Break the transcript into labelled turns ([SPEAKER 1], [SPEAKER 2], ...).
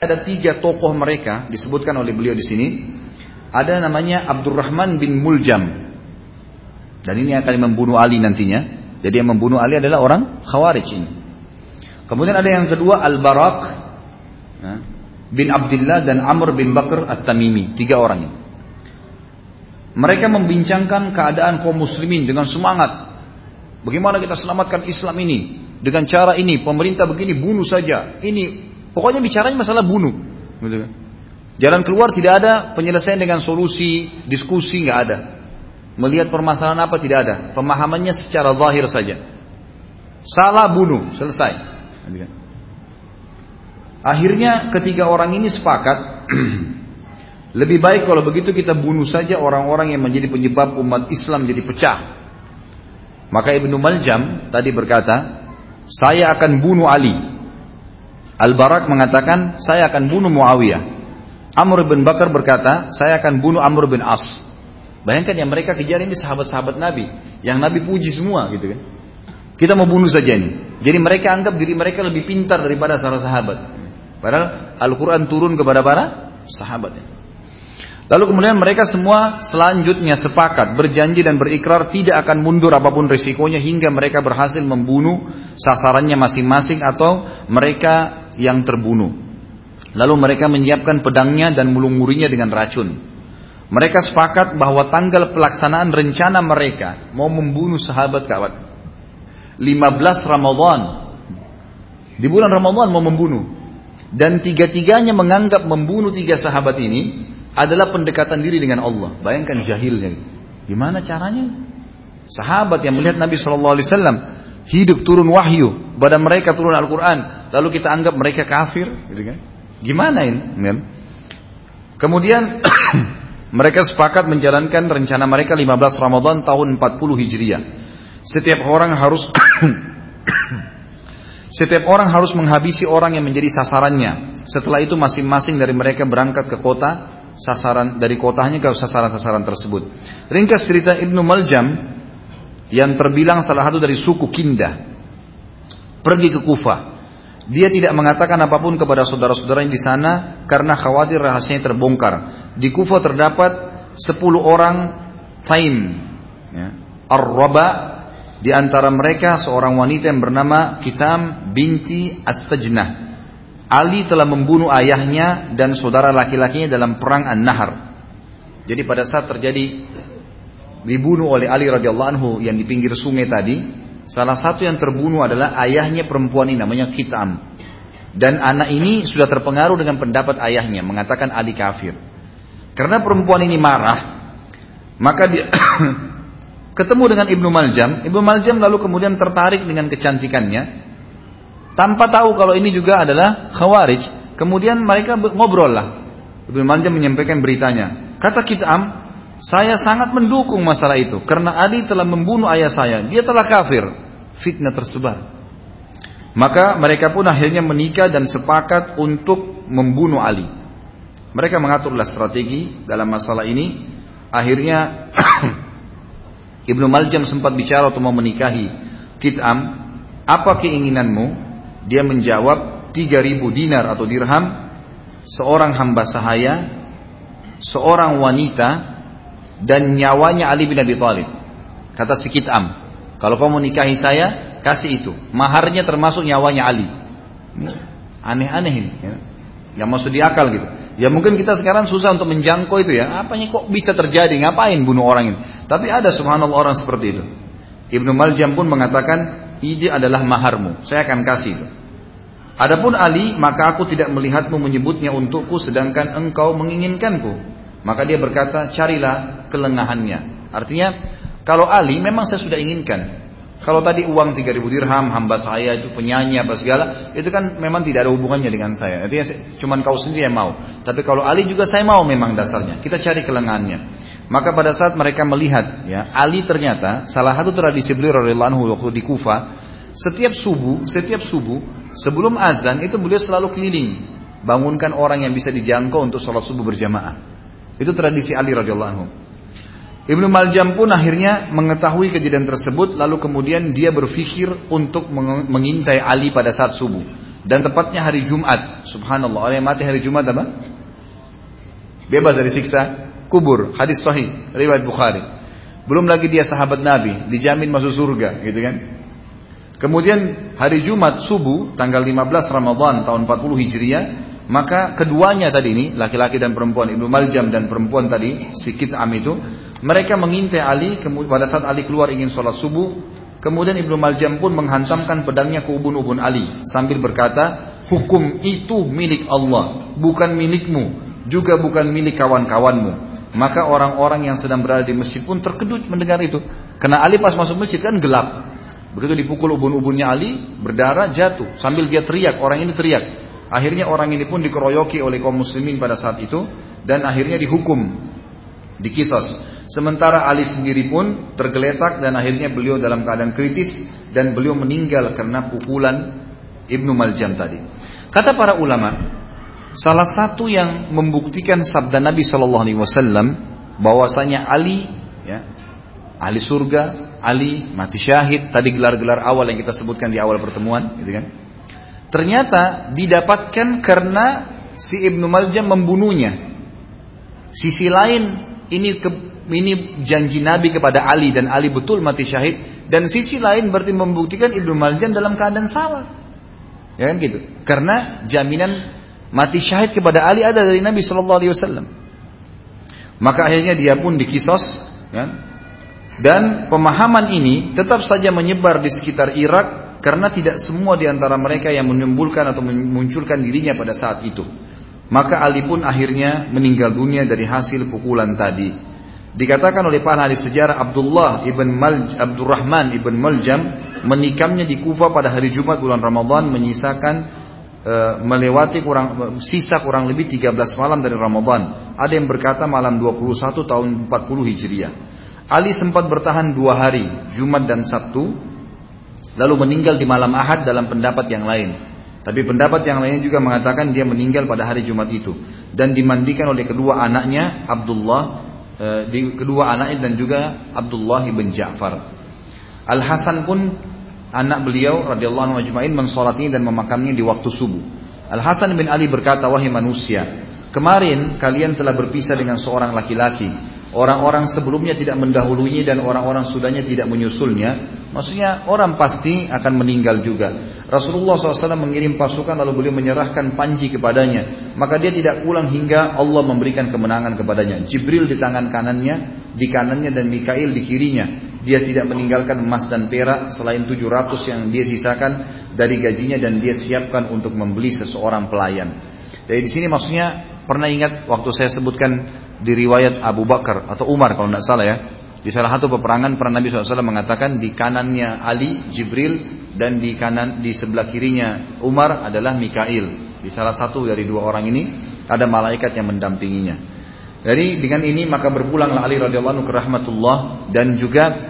[SPEAKER 1] ada tiga tokoh mereka disebutkan oleh beliau di sini. Ada namanya Abdurrahman bin Muljam. Dan ini akan membunuh Ali nantinya. Jadi yang membunuh Ali adalah orang Khawarij ini. Kemudian ada yang kedua Al-Barak ya, bin Abdullah dan Amr bin Bakr At-Tamimi. Tiga orang ini. Mereka membincangkan keadaan kaum muslimin dengan semangat. Bagaimana kita selamatkan Islam ini? Dengan cara ini, pemerintah begini bunuh saja. Ini Pokoknya bicaranya masalah bunuh. Gitu kan. Jalan keluar tidak ada, penyelesaian dengan solusi, diskusi nggak ada. Melihat permasalahan apa tidak ada. Pemahamannya secara zahir saja. Salah bunuh, selesai. Gitu kan. Akhirnya ketiga orang ini sepakat Lebih baik kalau begitu kita bunuh saja orang-orang yang menjadi penyebab umat Islam jadi pecah. Maka Ibnu Maljam tadi berkata, saya akan bunuh Ali Al-Barak mengatakan, saya akan bunuh Muawiyah. Amr bin Bakar berkata, saya akan bunuh Amr bin As. Bayangkan yang mereka kejar ini sahabat-sahabat Nabi. Yang Nabi puji semua gitu kan. Kita mau bunuh saja ini. Jadi mereka anggap diri mereka lebih pintar daripada para sahabat. Padahal Al-Quran turun kepada para sahabat. Lalu kemudian mereka semua selanjutnya sepakat berjanji dan berikrar tidak akan mundur apa pun risikonya hingga mereka berhasil membunuh sasarannya masing-masing atau mereka yang terbunuh. Lalu mereka menyiapkan pedangnya dan mulung-murinya dengan racun. Mereka sepakat bahwa tanggal pelaksanaan rencana mereka mau membunuh sahabat kawan. 15 Ramadhan. Di bulan Ramadhan mau membunuh. Dan tiga-tiganya menganggap membunuh tiga sahabat ini adalah pendekatan diri dengan Allah. Bayangkan jahilnya. Gimana caranya? Sahabat yang melihat Nabi Shallallahu Alaihi Wasallam hidup turun wahyu pada mereka turun Al-Quran lalu kita anggap mereka kafir gitu kan? Gimana ini? Kan? kemudian mereka sepakat menjalankan rencana mereka 15 Ramadan tahun 40 Hijriah. Setiap orang harus setiap orang harus menghabisi orang yang menjadi sasarannya. Setelah itu masing-masing dari mereka berangkat ke kota sasaran dari kotanya ke sasaran-sasaran tersebut. Ringkas cerita Ibnu Maljam yang terbilang salah satu dari suku Kinda pergi ke Kufah. Dia tidak mengatakan apa pun kepada saudara-saudaranya di sana karena khawatir rahasianya terbongkar. Di Kufah terdapat 10 orang Taim, ya, Ar-Raba, di antara mereka seorang wanita yang bernama Kitam binti Astajnah. Ali telah membunuh ayahnya dan saudara laki-lakinya dalam perang An-Nahar. Jadi pada saat terjadi dibunuh oleh Ali radhiyallahu anhu yang di pinggir sungai tadi, salah satu yang terbunuh adalah ayahnya perempuan ini namanya Kitam. Dan anak ini sudah terpengaruh dengan pendapat ayahnya mengatakan Ali kafir. Karena perempuan ini marah, maka dia ketemu dengan Ibnu Maljam. Ibnu Maljam lalu kemudian tertarik dengan kecantikannya. Tanpa tahu kalau ini juga adalah khawarij. Kemudian mereka ngobrol lah. Ibnu Maljam menyampaikan beritanya. Kata Kitam, saya sangat mendukung masalah itu karena Ali telah membunuh ayah saya. Dia telah kafir. Fitnah tersebar. Maka mereka pun akhirnya menikah dan sepakat untuk membunuh Ali. Mereka mengaturlah strategi dalam masalah ini. Akhirnya Ibnu Maljam sempat bicara untuk mau menikahi Kit'am. Apa keinginanmu? Dia menjawab 3000 dinar atau dirham. Seorang hamba sahaya. Seorang wanita dan nyawanya Ali bin Abi Thalib. Kata si Kitam, kalau kau mau nikahi saya, kasih itu. Maharnya termasuk nyawanya Ali. Aneh-aneh ini. Ya. Yang masuk di akal gitu. Ya mungkin kita sekarang susah untuk menjangkau itu ya. Apanya kok bisa terjadi? Ngapain bunuh orang ini? Tapi ada subhanallah orang seperti itu. Ibnu Maljam pun mengatakan, ini adalah maharmu. Saya akan kasih itu. Adapun Ali, maka aku tidak melihatmu menyebutnya untukku sedangkan engkau menginginkanku. Maka dia berkata, carilah kelengahannya. Artinya, kalau Ali memang saya sudah inginkan. Kalau tadi uang 3000 dirham, hamba saya itu penyanyi apa segala, itu kan memang tidak ada hubungannya dengan saya. Artinya cuma kau sendiri yang mau. Tapi kalau Ali juga saya mau memang dasarnya. Kita cari kelengahannya. Maka pada saat mereka melihat, ya Ali ternyata salah satu tradisi beliau waktu di Kufa, setiap subuh, setiap subuh sebelum azan itu beliau selalu keliling, bangunkan orang yang bisa dijangkau untuk sholat subuh berjamaah. Itu tradisi Ali radhiyallahu anhu. Ibnu Maljam pun akhirnya mengetahui kejadian tersebut lalu kemudian dia berpikir untuk mengintai Ali pada saat subuh. Dan tepatnya hari Jumat. Subhanallah. Orang yang mati hari Jumat apa? Bebas dari siksa kubur. Hadis sahih. Riwayat Bukhari. Belum lagi dia sahabat Nabi. Dijamin masuk surga. Gitu kan. Kemudian hari Jumat subuh tanggal 15 Ramadan tahun 40 Hijriah maka keduanya tadi ini laki-laki dan perempuan Ibnu Maljam dan perempuan tadi si Kit'am itu mereka mengintai Ali pada saat Ali keluar ingin sholat subuh kemudian Ibnu Maljam pun menghantamkan pedangnya ke ubun-ubun Ali sambil berkata hukum itu milik Allah bukan milikmu juga bukan milik kawan-kawanmu maka orang-orang yang sedang berada di masjid pun terkejut mendengar itu karena Ali pas masuk masjid kan gelap Begitu dipukul ubun-ubunnya Ali, berdarah jatuh. Sambil dia teriak, orang ini teriak. Akhirnya orang ini pun dikeroyoki oleh kaum muslimin pada saat itu. Dan akhirnya dihukum. Dikisos. Sementara Ali sendiri pun tergeletak dan akhirnya beliau dalam keadaan kritis. Dan beliau meninggal karena pukulan Ibnu Maljam tadi. Kata para ulama, salah satu yang membuktikan sabda Nabi Shallallahu Alaihi Wasallam bahwasanya Ali, ya, Ali surga, Ali mati syahid, tadi gelar-gelar awal yang kita sebutkan di awal pertemuan, gitu kan? Ternyata didapatkan karena si Ibnu Maljam membunuhnya. Sisi lain ini ke, ini janji Nabi kepada Ali dan Ali betul mati syahid dan sisi lain berarti membuktikan Ibnu Maljam dalam keadaan salah. Ya kan gitu. Karena jaminan mati syahid kepada Ali ada dari Nabi Shallallahu alaihi wasallam. Maka akhirnya dia pun dikisos ya, dan pemahaman ini tetap saja menyebar di sekitar Irak karena tidak semua di antara mereka yang menimbulkan atau memunculkan dirinya pada saat itu. Maka Ali pun akhirnya meninggal dunia dari hasil pukulan tadi. Dikatakan oleh para ahli sejarah Abdullah ibn Mal Abdurrahman ibn Maljam menikamnya di Kufa pada hari Jumat bulan Ramadan menyisakan e, melewati kurang sisa kurang lebih 13 malam dari Ramadan. Ada yang berkata malam 21 tahun 40 Hijriah. Ali sempat bertahan dua hari, Jumat dan Sabtu, lalu meninggal di malam Ahad dalam pendapat yang lain. Tapi pendapat yang lainnya juga mengatakan dia meninggal pada hari Jumat itu dan dimandikan oleh kedua anaknya Abdullah, eh, di kedua anaknya dan juga Abdullah bin Ja'far. Al Hasan pun anak beliau radhiyallahu anhu ajma'in mensolatinya dan memakamnya di waktu subuh. Al Hasan bin Ali berkata, wahai manusia, kemarin kalian telah berpisah dengan seorang laki-laki orang-orang sebelumnya tidak mendahulunya dan orang-orang sudahnya tidak menyusulnya, maksudnya orang pasti akan meninggal juga. Rasulullah SAW mengirim pasukan lalu beliau menyerahkan panji kepadanya, maka dia tidak pulang hingga Allah memberikan kemenangan kepadanya. Jibril di tangan kanannya, di kanannya dan Mikail di kirinya. Dia tidak meninggalkan emas dan perak selain 700 yang dia sisakan dari gajinya dan dia siapkan untuk membeli seseorang pelayan. Jadi di sini maksudnya pernah ingat waktu saya sebutkan di riwayat Abu Bakar atau Umar kalau tidak salah ya. Di salah satu peperangan pernah Nabi SAW mengatakan di kanannya Ali, Jibril dan di kanan di sebelah kirinya Umar adalah Mikail. Di salah satu dari dua orang ini ada malaikat yang mendampinginya. Jadi dengan ini maka berpulanglah Ali radhiyallahu anhu ke rahmatullah dan juga